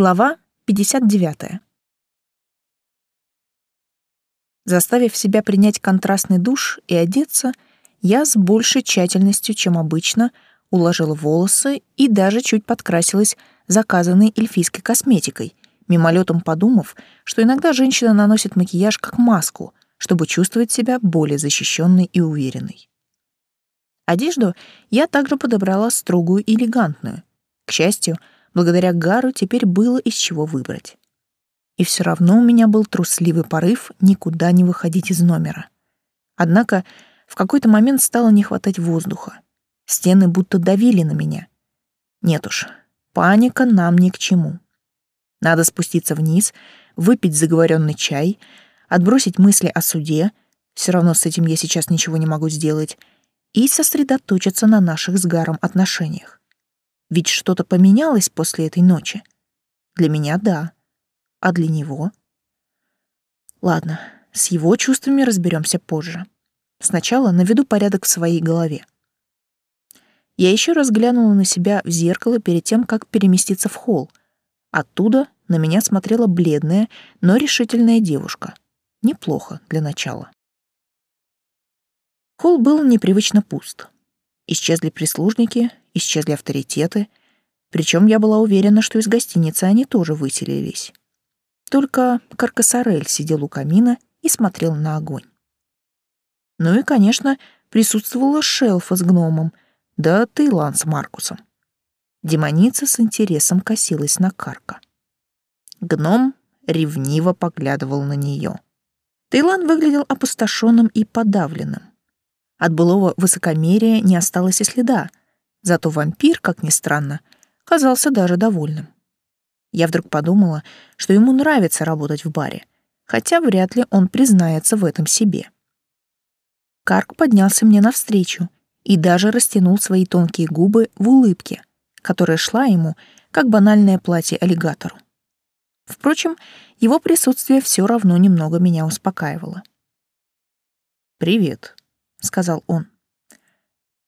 Глава 59. Заставив себя принять контрастный душ и одеться, я с большей тщательностью, чем обычно, уложила волосы и даже чуть подкрасилась заказанной эльфийской косметикой, мимолетом подумав, что иногда женщина наносит макияж как маску, чтобы чувствовать себя более защищенной и уверенной. Одежду я также подобрала строгую и элегантную. К счастью, Благодаря Гару теперь было из чего выбрать. И все равно у меня был трусливый порыв никуда не выходить из номера. Однако в какой-то момент стало не хватать воздуха. Стены будто давили на меня. Нет уж, паника нам ни к чему. Надо спуститься вниз, выпить заговоренный чай, отбросить мысли о суде, все равно с этим я сейчас ничего не могу сделать, и сосредоточиться на наших с Гаром отношениях. Ведь что-то поменялось после этой ночи. Для меня — да. А для него? Ладно, с его чувствами разберемся позже. Сначала наведу порядок в своей голове. Я еще раз глянула на себя в зеркало перед тем, как переместиться в холл. Оттуда на меня смотрела бледная, но решительная девушка. Неплохо для начала. Холл был непривычно пуст. Исчезли прислужники, исчезли авторитеты, причем я была уверена, что из гостиницы они тоже выселились. Только Каркасарель сидел у камина и смотрел на огонь. Ну и, конечно, присутствовала Шелфа с гномом, да Тейлан с Маркусом. Демоница с интересом косилась на Карка. Гном ревниво поглядывал на нее. Тейлан выглядел опустошенным и подавленным. От былого высокомерия не осталось и следа, Зато вампир, как ни странно, казался даже довольным. Я вдруг подумала, что ему нравится работать в баре, хотя вряд ли он признается в этом себе. Карк поднялся мне навстречу и даже растянул свои тонкие губы в улыбке, которая шла ему, как банальное платье аллигатору. Впрочем, его присутствие все равно немного меня успокаивало. «Привет», — сказал он.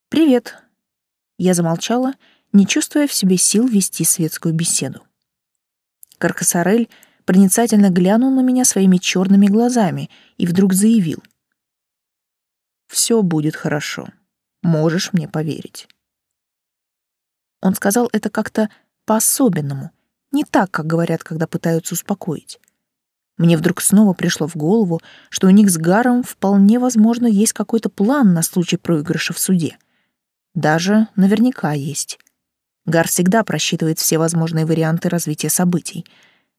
«Привет», я замолчала, не чувствуя в себе сил вести светскую беседу. Каркасарель проницательно глянул на меня своими черными глазами и вдруг заявил. «Все будет хорошо. Можешь мне поверить». Он сказал это как-то по-особенному, не так, как говорят, когда пытаются успокоить. Мне вдруг снова пришло в голову, что у них с Гаром вполне возможно есть какой-то план на случай проигрыша в суде — даже наверняка есть. Гар всегда просчитывает все возможные варианты развития событий.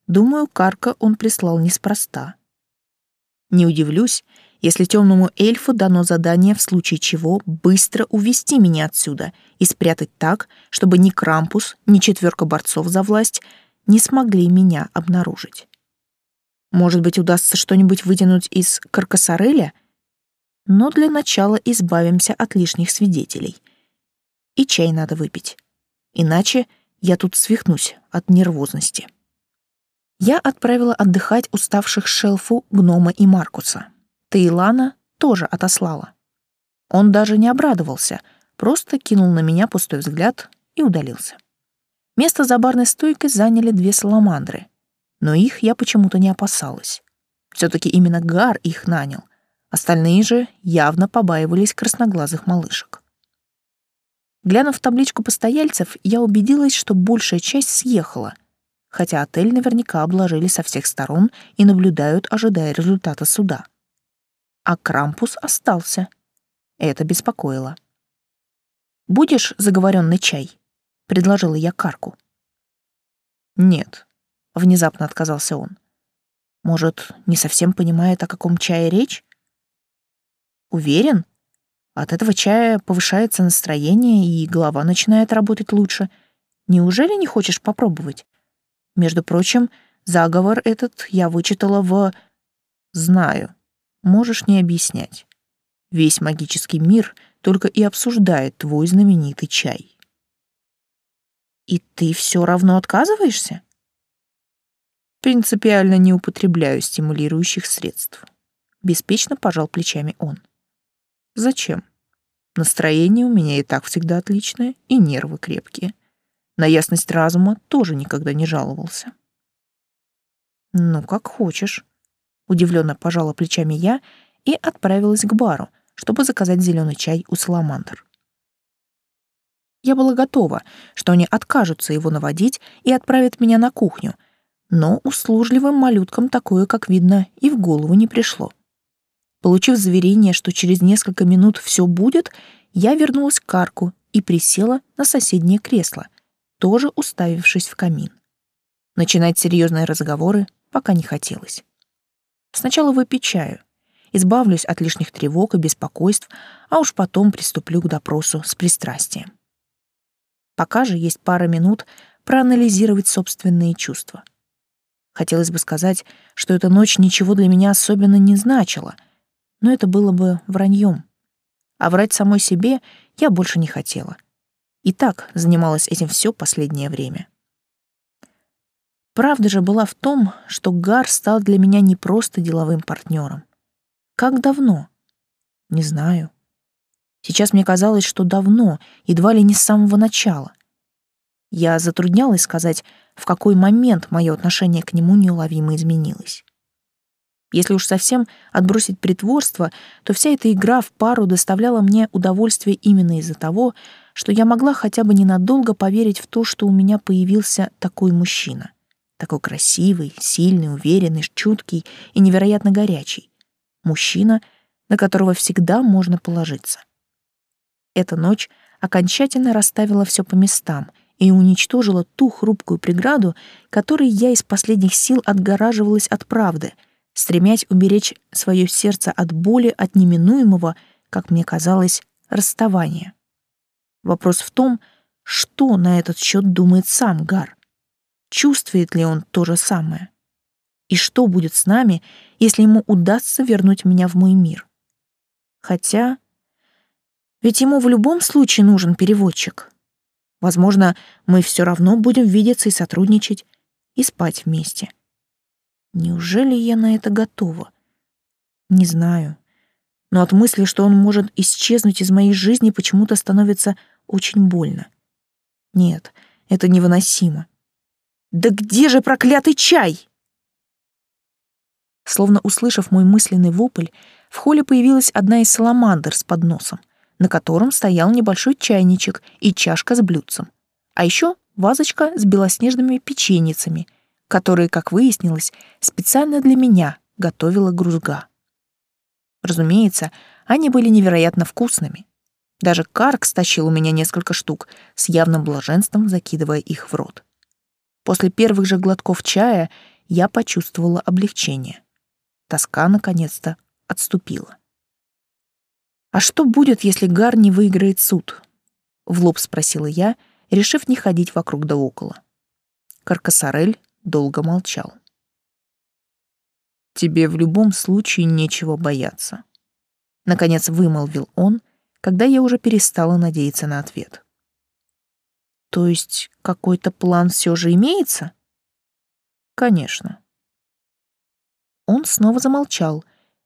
Думаю, Карка он прислал неспроста. Не удивлюсь, если темному эльфу дано задание в случае чего быстро увести меня отсюда и спрятать так, чтобы ни Крампус, ни четверка борцов за власть не смогли меня обнаружить. Может быть, удастся что-нибудь вытянуть из Каркасареля? Но для начала избавимся от лишних свидетелей — и чай надо выпить. Иначе я тут свихнусь от нервозности. Я отправила отдыхать уставших шелфу гнома и Маркуса. Таилана тоже отослала. Он даже не обрадовался, просто кинул на меня пустой взгляд и удалился. Место за барной стойкой заняли две саламандры, но их я почему-то не опасалась. все таки именно Гар их нанял, остальные же явно побаивались красноглазых малышек. Глянув в табличку постояльцев, я убедилась, что большая часть съехала, хотя отель наверняка обложили со всех сторон и наблюдают, ожидая результата суда. А Крампус остался. Это беспокоило. «Будешь заговоренный чай?» — предложила я Карку. «Нет», — внезапно отказался он. «Может, не совсем понимает, о каком чае речь?» «Уверен?» От этого чая повышается настроение, и голова начинает работать лучше. Неужели не хочешь попробовать? Между прочим, заговор этот я вычитала в... Знаю. Можешь не объяснять. Весь магический мир только и обсуждает твой знаменитый чай. И ты все равно отказываешься? Принципиально не употребляю стимулирующих средств. Беспечно пожал плечами он. Зачем? Настроение у меня и так всегда отличное, и нервы крепкие. На ясность разума тоже никогда не жаловался. Ну, как хочешь. Удивленно пожала плечами я и отправилась к бару, чтобы заказать зеленый чай у Саламандр. Я была готова, что они откажутся его наводить и отправят меня на кухню, но услужливым малюткам такое, как видно, и в голову не пришло. Получив заверение, что через несколько минут все будет, я вернулась к арку и присела на соседнее кресло, тоже уставившись в камин. Начинать серьезные разговоры пока не хотелось. Сначала выпью чаю, избавлюсь от лишних тревог и беспокойств, а уж потом приступлю к допросу с пристрастием. Пока же есть пара минут проанализировать собственные чувства. Хотелось бы сказать, что эта ночь ничего для меня особенно не значила, но это было бы враньем. А врать самой себе я больше не хотела. И так занималась этим все последнее время. Правда же была в том, что Гар стал для меня не просто деловым партнером. Как давно? Не знаю. Сейчас мне казалось, что давно, едва ли не с самого начала. Я затруднялась сказать, в какой момент мое отношение к нему неуловимо изменилось. Если уж совсем отбросить притворство, то вся эта игра в пару доставляла мне удовольствие именно из-за того, что я могла хотя бы ненадолго поверить в то, что у меня появился такой мужчина — такой красивый, сильный, уверенный, чуткий и невероятно горячий. Мужчина, на которого всегда можно положиться. Эта ночь окончательно расставила все по местам и уничтожила ту хрупкую преграду, которой я из последних сил отгораживалась от правды, стремясь уберечь свое сердце от боли, от неминуемого, как мне казалось, расставания. Вопрос в том, что на этот счет думает сам Гар чувствует ли он то же самое. И что будет с нами, если ему удастся вернуть меня в мой мир? Хотя... Ведь ему в любом случае нужен переводчик. Возможно, мы все равно будем видеться и сотрудничать, и спать вместе. Неужели я на это готова? Не знаю. Но от мысли, что он может исчезнуть из моей жизни, почему-то становится очень больно. Нет, это невыносимо. Да где же проклятый чай? Словно услышав мой мысленный вопль, в холле появилась одна из саламандр с подносом, на котором стоял небольшой чайничек и чашка с блюдцем. А еще вазочка с белоснежными печеницами, которые, как выяснилось, специально для меня готовила грузга. Разумеется, они были невероятно вкусными. Даже Карк стащил у меня несколько штук, с явным блаженством закидывая их в рот. После первых же глотков чая я почувствовала облегчение. Тоска наконец-то отступила. «А что будет, если Гар не выиграет суд?» — в лоб спросила я, решив не ходить вокруг да около. Каркасарель долго молчал. «Тебе в любом случае нечего бояться», — наконец вымолвил он, когда я уже перестала надеяться на ответ. То есть какой-то план все же имеется? Конечно. Он снова замолчал,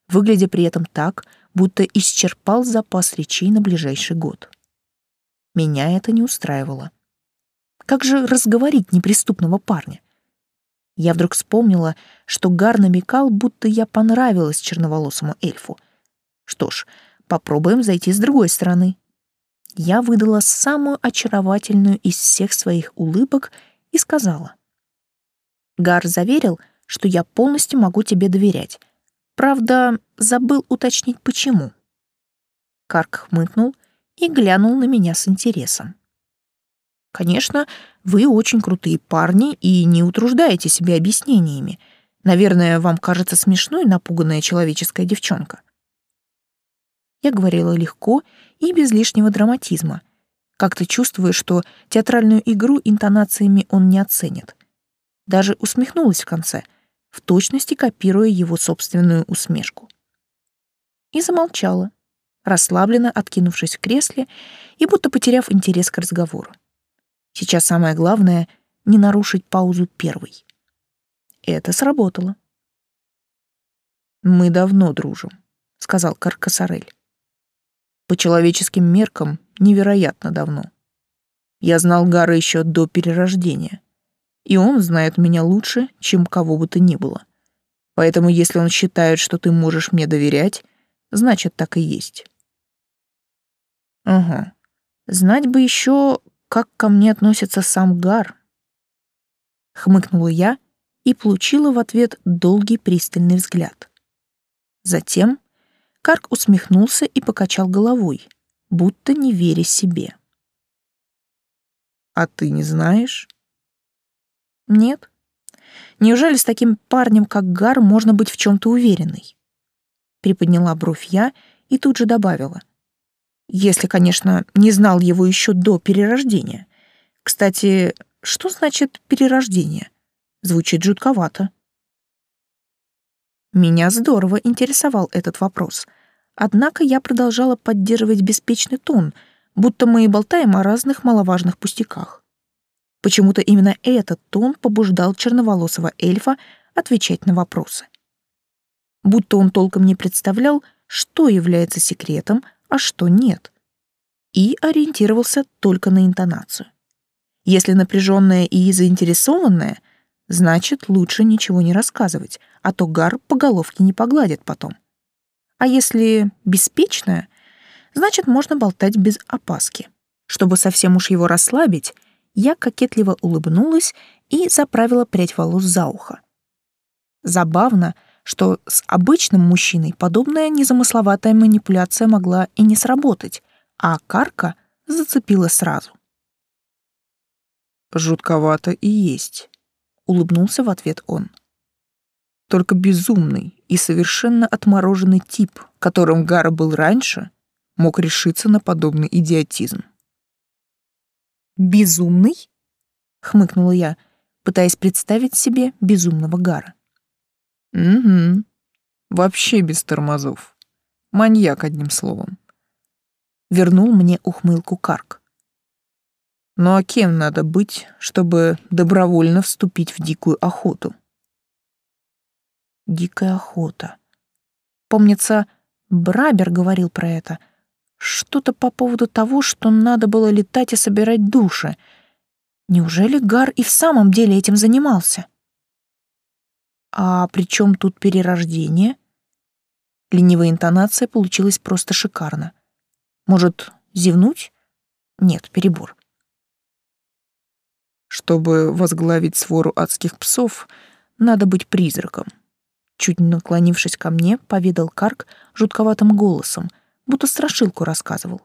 выглядя при этом так, будто исчерпал запас речей на ближайший год. Меня это не устраивало. Как же разговорить неприступного парня? Я вдруг вспомнила, что Гар намекал, будто я понравилась черноволосому эльфу. Что ж, попробуем зайти с другой стороны я выдала самую очаровательную из всех своих улыбок и сказала. Гар заверил, что я полностью могу тебе доверять. Правда, забыл уточнить, почему. Карк хмыкнул и глянул на меня с интересом. Конечно, вы очень крутые парни и не утруждаете себя объяснениями. Наверное, вам кажется смешной напуганная человеческая девчонка. Я говорила легко и без лишнего драматизма. Как-то чувствую, что театральную игру интонациями он не оценит. Даже усмехнулась в конце, в точности копируя его собственную усмешку. И замолчала, расслабленно откинувшись в кресле и будто потеряв интерес к разговору. Сейчас самое главное — не нарушить паузу первой. Это сработало. «Мы давно дружим», — сказал Каркасарель. По человеческим меркам невероятно давно. Я знал Гара еще до перерождения. и он знает меня лучше, чем кого бы то ни было. Поэтому если он считает, что ты можешь мне доверять, значит, так и есть. Ага. Знать бы еще, как ко мне относится сам Гар. Хмыкнула я и получила в ответ долгий пристальный взгляд. Затем Карк усмехнулся и покачал головой, будто не веря себе. «А ты не знаешь?» «Нет. Неужели с таким парнем, как Гар, можно быть в чем-то уверенной?» Приподняла бровь я и тут же добавила. «Если, конечно, не знал его еще до перерождения. Кстати, что значит перерождение? Звучит жутковато». Меня здорово интересовал этот вопрос, однако я продолжала поддерживать беспечный тон, будто мы и болтаем о разных маловажных пустяках. Почему-то именно этот тон побуждал черноволосого эльфа отвечать на вопросы. Будто он толком не представлял, что является секретом, а что нет, и ориентировался только на интонацию. Если напряженная и заинтересованная, значит, лучше ничего не рассказывать, а то Гар по головке не погладит потом. А если беспечная, значит, можно болтать без опаски. Чтобы совсем уж его расслабить, я кокетливо улыбнулась и заправила прядь волос за ухо. Забавно, что с обычным мужчиной подобная незамысловатая манипуляция могла и не сработать, а Карка зацепила сразу. «Жутковато и есть», — улыбнулся в ответ он. «Только безумный и совершенно отмороженный тип, которым Гара был раньше, мог решиться на подобный идиотизм». «Безумный?» — хмыкнула я, пытаясь представить себе безумного Гара. «Угу. Вообще без тормозов. Маньяк, одним словом». Вернул мне ухмылку Карк. «Ну а кем надо быть, чтобы добровольно вступить в дикую охоту?» «Дикая охота. Помнится, Брабер говорил про это — что-то по поводу того, что надо было летать и собирать души. Неужели Гар и в самом деле этим занимался? А при чем тут перерождение? Ленивая интонация получилась просто шикарно. Может, зевнуть? Нет, перебор. Чтобы возглавить свору адских псов, надо быть призраком. Чуть наклонившись ко мне, поведал Карк жутковатым голосом — будто страшилку рассказывал.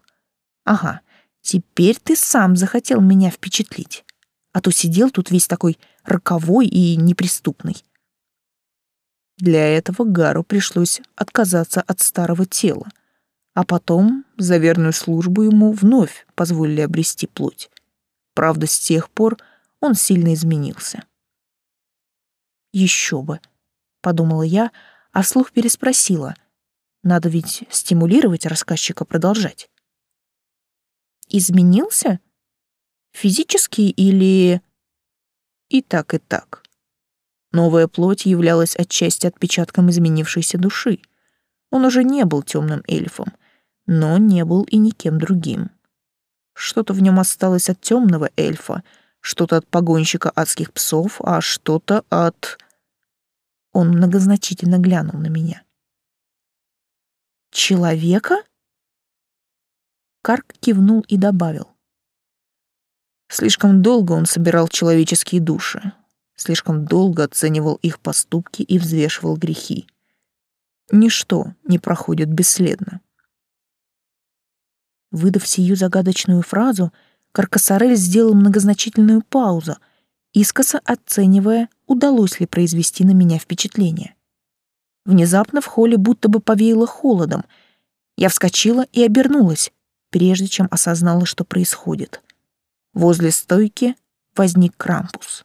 Ага, теперь ты сам захотел меня впечатлить, а то сидел тут весь такой роковой и неприступный. Для этого Гару пришлось отказаться от старого тела, а потом за верную службу ему вновь позволили обрести плоть. Правда, с тех пор он сильно изменился. Еще бы, подумала я, а вслух переспросила, надо ведь стимулировать рассказчика продолжать. Изменился? Физически или... И так, и так. Новая плоть являлась отчасти отпечатком изменившейся души. Он уже не был темным эльфом, но не был и никем другим. Что-то в нем осталось от темного эльфа, что-то от погонщика адских псов, а что-то от... Он многозначительно глянул на меня. Человека? Карк кивнул и добавил. Слишком долго он собирал человеческие души, слишком долго оценивал их поступки и взвешивал грехи. Ничто не проходит бесследно. Выдав сию загадочную фразу, Каркасарель сделал многозначительную паузу, искоса оценивая, удалось ли произвести на меня впечатление. Внезапно в холле будто бы повеяло холодом. Я вскочила и обернулась, прежде чем осознала, что происходит. Возле стойки возник Крампус.